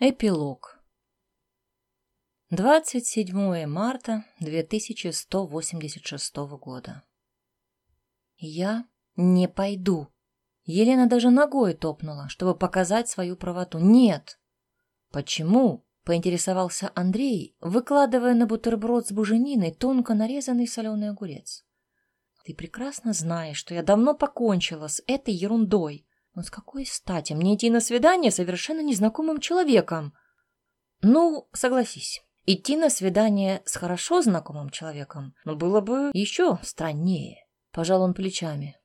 Эпилог. 27 марта 2186 года. Я не пойду. Елена даже ногой топнула, чтобы показать свою правоту. Нет. Почему? Поинтересовался Андрей, выкладывая на бутерброд с бужениной тонко нарезанный соленый огурец. Ты прекрасно знаешь, что я давно покончила с этой ерундой. Но с какой стати мне идти на свидание с совершенно незнакомым человеком? Ну, согласись, идти на свидание с хорошо знакомым человеком ну, было бы еще страннее. Пожал он плечами.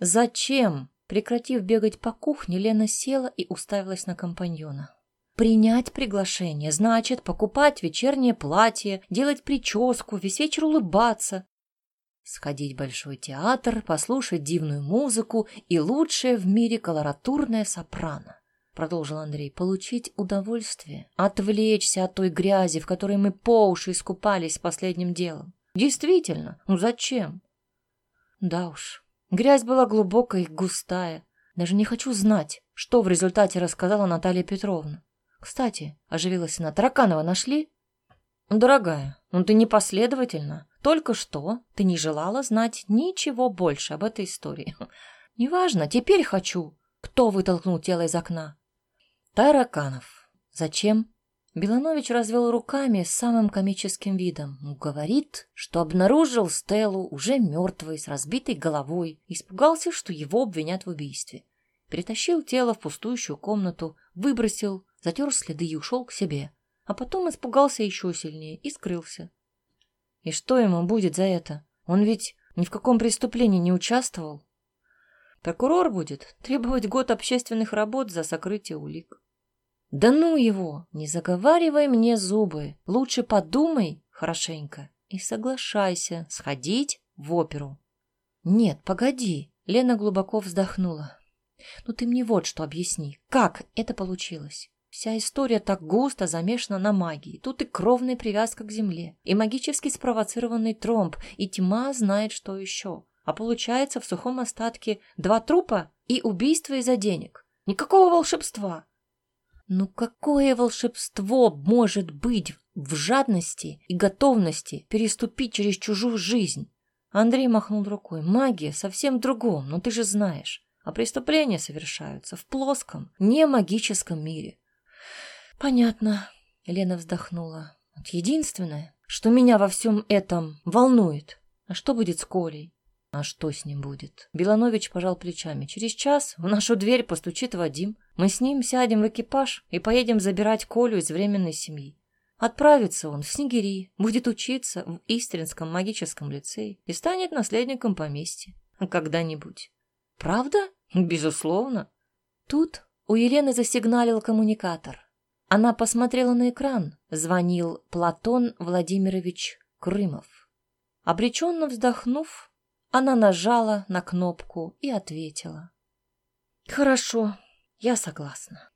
Зачем? Прекратив бегать по кухне, Лена села и уставилась на компаньона. Принять приглашение значит покупать вечернее платье, делать прическу, весь вечер улыбаться, Сходить в Большой театр, послушать дивную музыку и лучшее в мире колоратурное сопрано. Продолжил Андрей, получить удовольствие, отвлечься от той грязи, в которой мы по уши искупались последним делом. Действительно, ну зачем? Да уж, грязь была глубокая и густая. Даже не хочу знать, что в результате рассказала Наталья Петровна. Кстати, оживилась она, Тараканова нашли? Дорогая, ну ты непоследовательна. Только что ты не желала знать ничего больше об этой истории. Неважно, теперь хочу. Кто вытолкнул тело из окна? Тараканов. Зачем? Беланович развел руками с самым комическим видом. Говорит, что обнаружил Стеллу уже мертвой, с разбитой головой. Испугался, что его обвинят в убийстве. Перетащил тело в пустующую комнату, выбросил, затер следы и ушел к себе. А потом испугался еще сильнее и скрылся. И что ему будет за это? Он ведь ни в каком преступлении не участвовал. Прокурор будет требовать год общественных работ за сокрытие улик. Да ну его, не заговаривай мне зубы. Лучше подумай хорошенько и соглашайся сходить в оперу. Нет, погоди. Лена глубоко вздохнула. Ну ты мне вот что объясни. Как это получилось? Вся история так густо замешана на магии. Тут и кровная привязка к земле, и магически спровоцированный тромб, и тьма знает, что еще. А получается в сухом остатке два трупа и убийство из-за денег. Никакого волшебства. Ну какое волшебство может быть в жадности и готовности переступить через чужую жизнь? Андрей махнул рукой. Магия совсем другом, но ты же знаешь. А преступления совершаются в плоском, не магическом мире. Понятно, Лена вздохнула. Вот единственное, что меня во всем этом волнует. А что будет с Колей? А что с ним будет? Беланович пожал плечами. Через час в нашу дверь постучит Вадим. Мы с ним сядем в экипаж и поедем забирать Колю из временной семьи. Отправится он в Снегири, будет учиться в Истринском магическом лицее и станет наследником поместья. Когда-нибудь. Правда? Безусловно. Тут у Елены засигналил коммуникатор. Она посмотрела на экран. Звонил Платон Владимирович Крымов. Обреченно вздохнув, она нажала на кнопку и ответила. «Хорошо, я согласна».